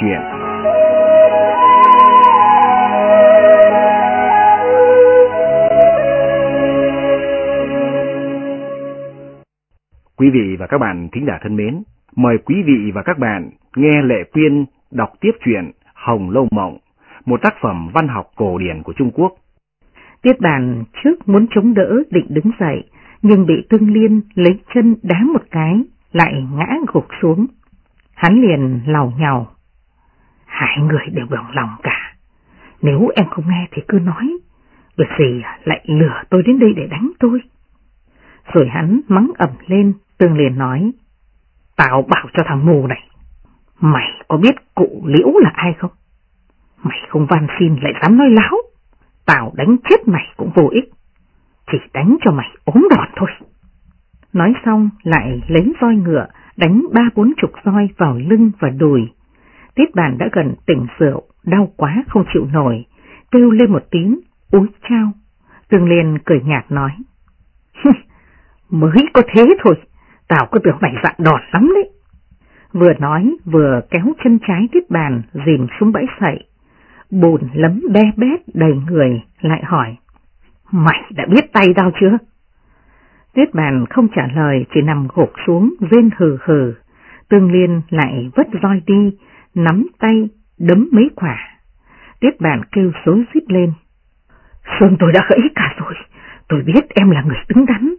chuyện. Quý vị và các bạn thính giả thân mến, mời quý vị và các bạn nghe Lệ Quyên đọc tiếp truyện Hồng Lâu Mộng, một tác phẩm văn học cổ điển của Trung Quốc. Tiết bàn trước muốn chống đỡ định đứng dậy, nhưng bị Tương Liên lấy chân đá một cái, lại ngã gục xuống. Hắn liền lào nhào. Hai người đều đồng lòng cả. Nếu em không nghe thì cứ nói. Việc gì lại lừa tôi đến đây để đánh tôi? Rồi hắn mắng ẩm lên, Tương liền nói. Tao bảo cho thằng mù này. Mày có biết cụ liễu là ai không? Mày không van xin lại dám nói láo. Tao đánh chết mày cũng vô ích. Chỉ đánh cho mày ốm đòn thôi. Nói xong lại lấy roi ngựa đánh ba bốn chục roi vào lưng và đùi. Tiết bàn đã gần tỉnh rượu, đau quá không chịu nổi, kêu lên một tiếng, úi trao. dương Liên cười nhạt nói. Mới có thế thôi, tao có tưởng mày dặn đòn lắm đấy. Vừa nói vừa kéo chân trái tiết bàn dìm xuống bẫy sậy. Bùn lấm be bét đầy người lại hỏi. Mày đã biết tay tao chưa? Tiết bàn không trả lời chỉ nằm gục xuống rên hừ hừ. Tương Liên lại vất roi đi, nắm tay, đấm mấy quả. Tiết bàn kêu xuống xít lên. Xuân tôi đã gãy cả rồi, tôi biết em là người đứng đắn,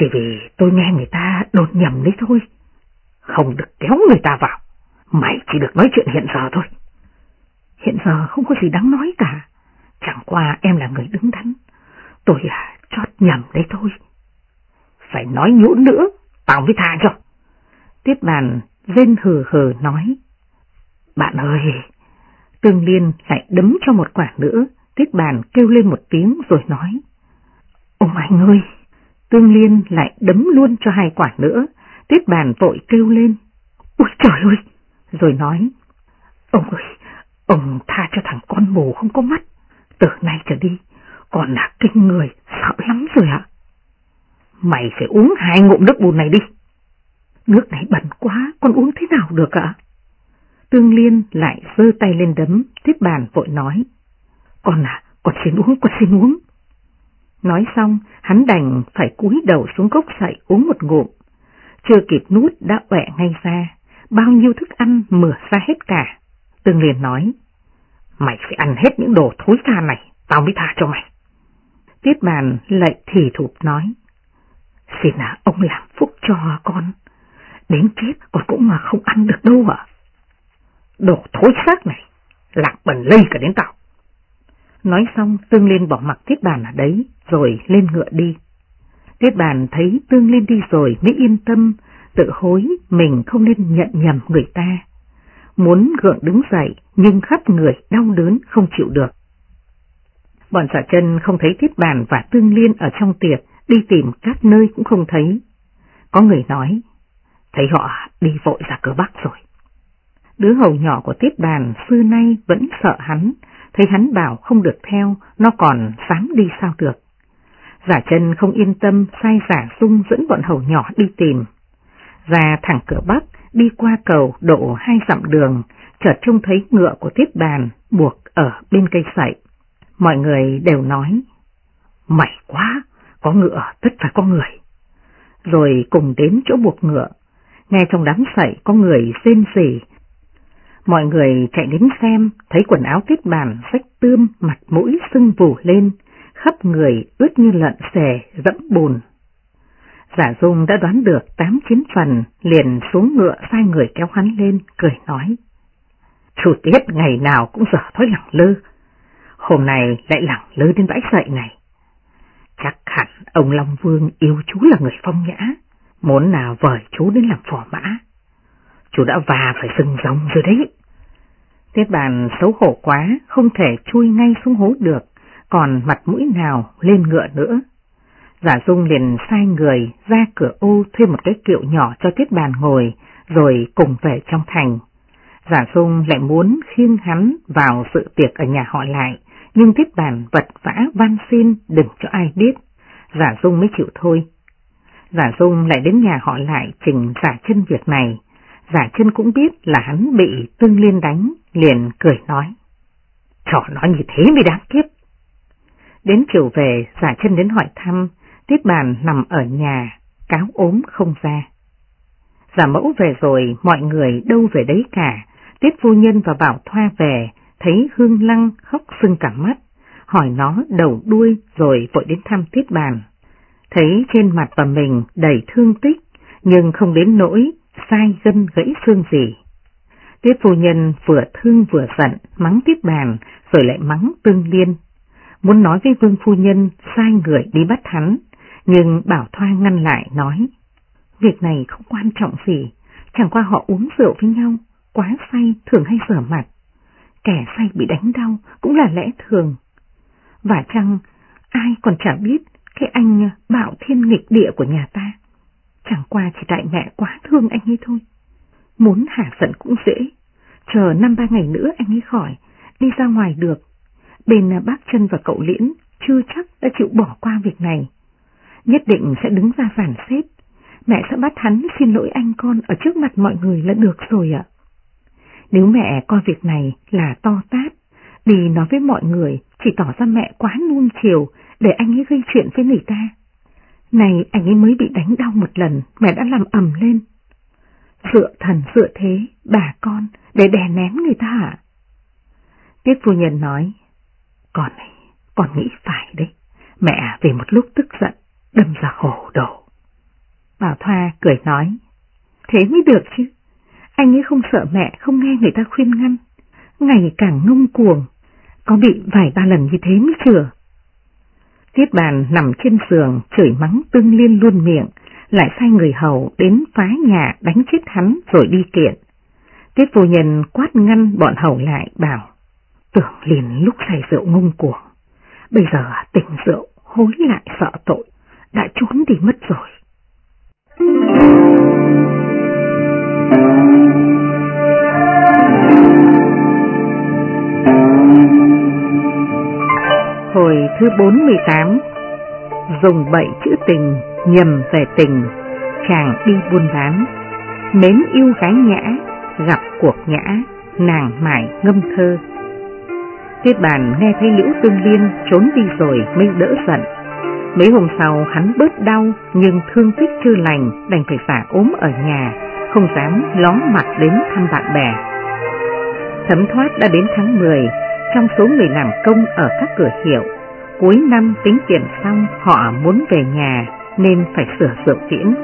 chỉ vì tôi nghe người ta đột nhầm đấy thôi. Không được kéo người ta vào, mày chỉ được nói chuyện hiện giờ thôi. Hiện giờ không có gì đáng nói cả, chẳng qua em là người đứng đắn, tôi à, chót nhầm đấy thôi. Phải nói nhũn nữa, tao mới tha cho. Tiết bàn rên hừ hừ nói. Bạn ơi, Tương Liên lại đấm cho một quả nữa, tuyết bàn kêu lên một tiếng rồi nói. Ông anh ơi, Tương Liên lại đấm luôn cho hai quả nữa, tuyết bàn vội kêu lên. Ôi trời ơi! Rồi nói. Ông ơi, ông tha cho thằng con mù không có mắt. Từ nay trở đi, còn là kinh người, sợ lắm rồi ạ. Mày phải uống hai ngụm nước bùn này đi. Nước này bẩn quá, con uống thế nào được ạ? Tương Liên lại giơ tay lên đấm, tiếp bàn vội nói. Con à, con xin uống, con xin uống. Nói xong, hắn đành phải cúi đầu xuống gốc sậy uống một ngụm. Chưa kịp nuốt đã quẹ ngay ra, bao nhiêu thức ăn mửa ra hết cả. Tương Liên nói, mày phải ăn hết những đồ thối tha này, tao mới tha cho mày. Tiết bàn lạy thì thụp nói, Xin là ông làm phúc cho con. Đến chết con cũng mà không ăn được đâu ạ. Đồ thối xác này, lạc bẩn lây cả đến tao. Nói xong Tương Liên bỏ mặc Tiết Bàn ở đấy, rồi lên ngựa đi. Tiết Bàn thấy Tương Liên đi rồi mới yên tâm, tự hối mình không nên nhận nhầm người ta. Muốn gượng đứng dậy nhưng khắp người đau đớn không chịu được. Bọn giả chân không thấy Tiết Bàn và Tương Liên ở trong tiệc, đi tìm các nơi cũng không thấy. Có người nói, thấy họ đi vội ra cửa Bắc rồi. Đứa hầu nhỏ của tiếp Bàn xưa nay vẫn sợ hắn, thấy hắn bảo không được theo, nó còn dám đi sao được. Giả chân không yên tâm sai giả sung dẫn bọn hầu nhỏ đi tìm. Ra thẳng cửa Bắc, đi qua cầu độ hai dặm đường, chợt trông thấy ngựa của tiếp Bàn buộc ở bên cây sậy. Mọi người đều nói, mày quá, có ngựa tất phải có người. Rồi cùng đến chỗ buộc ngựa, nghe trong đám sậy có người rên rỉ. Mọi người chạy đến xem, thấy quần áo tiết bàn rách tươm, mặt mũi sưng vù lên, khắp người ướt như lợn xè, dẫm bùn. Giả Dung đã đoán được tám chín phần, liền xuống ngựa sai người kéo hắn lên, cười nói. Chủ tiết ngày nào cũng dở thói lẳng lơ, hôm nay lại lẳng lơ đến bãi sậy này. Chắc hẳn ông Long Vương yêu chú là người phong nhã, muốn nào vời chú đến làm phò mã. Chú đã và phải sừng rồng rồi đấy. Tiết bàn xấu hổ quá, không thể chui ngay xuống hố được, còn mặt mũi nào lên ngựa nữa. Giả Dung liền sai người ra cửa ô thuê một cái kiệu nhỏ cho Tiết bàn ngồi, rồi cùng về trong thành. Giả Dung lại muốn khiêng hắn vào sự tiệc ở nhà họ lại, nhưng Tiết bàn vật vã van xin đừng cho ai biết. Giả Dung mới chịu thôi. Giả Dung lại đến nhà họ lại trình giả chân việc này. Giả chân cũng biết là hắn bị Tương Liên đánh, liền cười nói. Trò nói như thế mới đáng kiếp. Đến chiều về, giả chân đến hỏi thăm, Tiết bàn nằm ở nhà, cáo ốm không ra. Giả mẫu về rồi, mọi người đâu về đấy cả, Tiết vô nhân và Bảo Thoa về, thấy Hương Lăng khóc sưng cả mắt, hỏi nó đầu đuôi rồi vội đến thăm Tiết bàn. Thấy trên mặt và mình đầy thương tích, nhưng không đến nỗi sai gân gãy xương gì. Tiết phu nhân vừa thương vừa giận, mắng Tiết bàn, rồi lại mắng Tương Liên. Muốn nói với Vương phu nhân sai người đi bắt hắn, nhưng Bảo Thoa ngăn lại nói, việc này không quan trọng gì, chẳng qua họ uống rượu với nhau, quá say thường hay rửa mặt. Kẻ say bị đánh đau cũng là lẽ thường. Và chăng ai còn chả biết cái anh bạo thiên nghịch địa của nhà ta. Chẳng qua chỉ tại mẹ quá thương anh ấy thôi. Muốn hạ giận cũng dễ, chờ năm ba ngày nữa anh ấy khỏi, đi ra ngoài được. Bên bác chân và cậu Liễn chưa chắc đã chịu bỏ qua việc này. Nhất định sẽ đứng ra phản xếp. Mẹ sẽ bắt hắn xin lỗi anh con ở trước mặt mọi người là được rồi ạ. Nếu mẹ coi việc này là to tát, đi nói với mọi người chỉ tỏ ra mẹ quá nuông chiều để anh ấy gây chuyện với người ta. Này anh ấy mới bị đánh đau một lần, mẹ đã làm ầm lên. Dựa thần dựa thế, bà con, để đè nén người ta hả? Tiết phu nhân nói, con này, con nghĩ phải đấy. Mẹ về một lúc tức giận, đâm ra khổ đổ. Bảo Thoa cười nói, thế mới được chứ. Anh ấy không sợ mẹ không nghe người ta khuyên ngăn, ngày càng ngông cuồng, có bị vài ba lần như thế mới chừa. Tiết bàn nằm trên giường chửi mắng tương liên luôn miệng, lại sai người hầu đến phá nhà đánh chết hắn rồi đi kiện. Tiết vô nhân quát ngăn bọn hầu lại bảo, tưởng liền lúc say rượu ngông cuồng, bây giờ tỉnh rượu hối lại sợ tội, đã trốn đi mất rồi. Hồi thứ 48 Dùng bậy chữ tình nhầm về tình Chàng đi buôn bán. Mến yêu gái nhã Gặp cuộc nhã Nàng mải ngâm thơ. Tiết bàn nghe thấy Liễu Tương Liên trốn đi rồi mới đỡ giận. Mấy hôm sau hắn bớt đau nhưng thương tích chưa lành đành phải phả ốm ở nhà, không dám ló mặt đến thăm bạn bè. Thấm thoát đã đến tháng 10, trong số người làm công ở các cửa hiệu, cuối năm tính tiền xong họ muốn về nhà nên phải sửa rượu tiễn.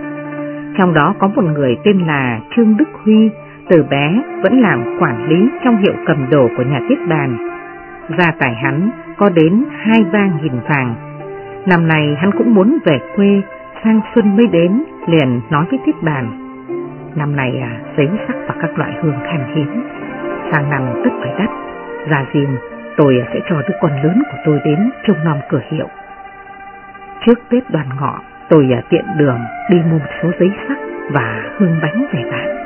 Trong đó có một người tên là Trương Đức Huy, từ bé vẫn làm quản lý trong hiệu cầm đồ của nhà tiết đàn. Gia tài hắn có đến hai ba nghìn vàng. Năm này hắn cũng muốn về quê, sang xuân mới đến, liền nói với tiết bàn. Năm này à, giấy sắc và các loại hương khan hiếm, sang năm tất phải đắt ra riêng, tôi sẽ cho đứa con lớn của tôi đến trông nom cửa hiệu. Trước Tết đoàn ngọ, tôi à, tiện đường đi mua một số giấy sắc và hương bánh về bán.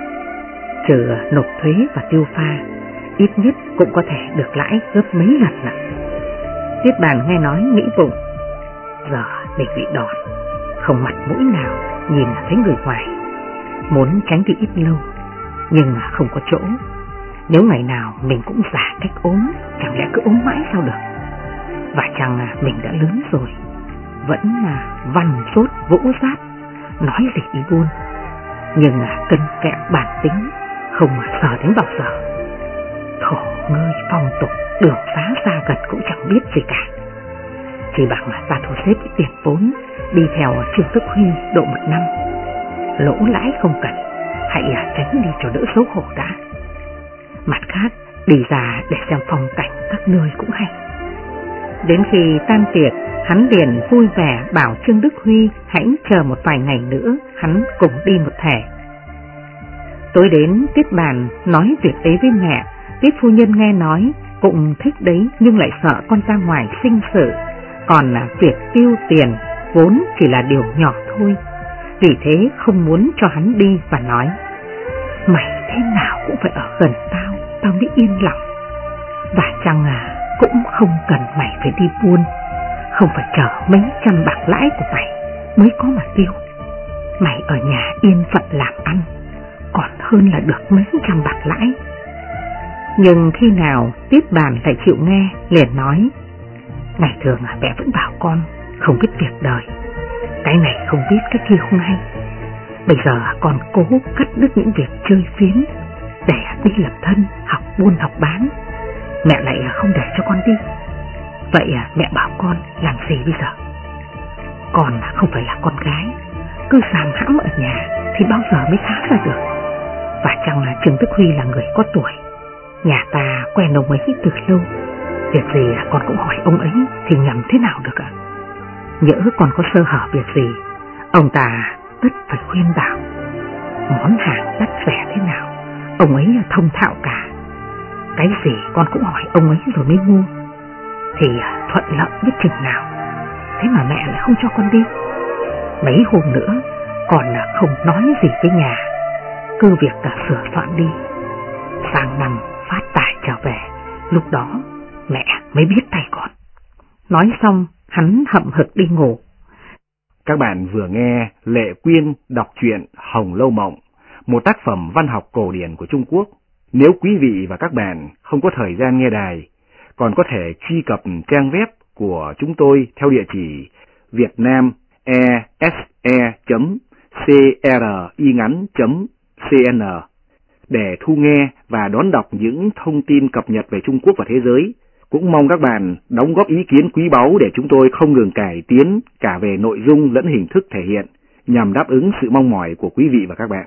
Trừ nộp thuế và tiêu pha, ít nhất cũng có thể được lãi gấp mấy lần ạ. Tiết bàn nghe nói nghĩ bụng, giờ mình bị đòn, không mặt mũi nào nhìn thấy người ngoài, muốn tránh đi ít lâu, nhưng không có chỗ nếu ngày nào mình cũng giả cách ốm, chẳng lẽ cứ ốm mãi sao được? Và chẳng là mình đã lớn rồi, vẫn là văn sốt vỗ sát, nói gì đi buôn. Nhưng là cân kẹo bản tính, không mà sợ đến bao giờ. Thổ ngơi phong tục, đường xá xa gần cũng chẳng biết gì cả. Chỉ bằng là ta thu xếp tiền vốn, đi theo Trương Tức Huy độ một năm. Lỗ lãi không cần, hãy à tránh đi cho đỡ xấu hổ đã. Mặt khác, đi ra để xem phong cảnh các nơi cũng hay. Đến khi tan tiệc, hắn liền vui vẻ bảo Trương Đức Huy hãy chờ một vài ngày nữa, hắn cùng đi một thể. Tối đến Tiết Bàn nói việc ấy với mẹ, Tiết Phu Nhân nghe nói cũng thích đấy nhưng lại sợ con ra ngoài sinh sự, còn là việc tiêu tiền vốn chỉ là điều nhỏ thôi, vì thế không muốn cho hắn đi và nói, mày thế nào cũng phải ở gần tao, tao mới yên lòng. Và chăng à, cũng không cần mày phải đi buôn, không phải chờ mấy trăm bạc lãi của mày mới có mà tiêu. Mày ở nhà yên phận làm ăn, còn hơn là được mấy trăm bạc lãi. Nhưng khi nào tiếp bàn lại chịu nghe, liền nói, Ngày thường à, mẹ vẫn bảo con không biết việc đời, cái này không biết cái kia không hay. Bây giờ à, con cố cắt đứt những việc chơi phiến để đi lập thân, học buôn học bán. Mẹ lại không để cho con đi. Vậy à, mẹ bảo con làm gì bây giờ? Con không phải là con gái, cứ sàm hãm ở nhà thì bao giờ mới khá ra được. Và chăng là Trương Đức Huy là người có tuổi, nhà ta quen ông ấy từ lâu. Việc gì à, con cũng hỏi ông ấy thì nhầm thế nào được ạ? Nhỡ còn có sơ hở việc gì, ông ta tất phải khuyên bảo. Món hàng đắt rẻ thế nào, ông ấy thông thạo cả. Cái gì con cũng hỏi ông ấy rồi mới mua. Thì à, thuận lợi biết chừng nào, thế mà mẹ lại không cho con đi. Mấy hôm nữa, còn à, không nói gì với nhà, cứ việc à, cả sửa soạn đi. Sang năm phát tài trở về, lúc đó mẹ mới biết tay con. Nói xong, hắn hậm hực đi ngủ. Các bạn vừa nghe Lệ Quyên đọc truyện Hồng Lâu Mộng, một tác phẩm văn học cổ điển của Trung Quốc. Nếu quý vị và các bạn không có thời gian nghe đài, còn có thể truy cập trang web của chúng tôi theo địa chỉ vietnamese.cringắn.cn để thu nghe và đón đọc những thông tin cập nhật về Trung Quốc và thế giới. Cũng mong các bạn đóng góp ý kiến quý báu để chúng tôi không ngừng cải tiến cả về nội dung lẫn hình thức thể hiện nhằm đáp ứng sự mong mỏi của quý vị và các bạn.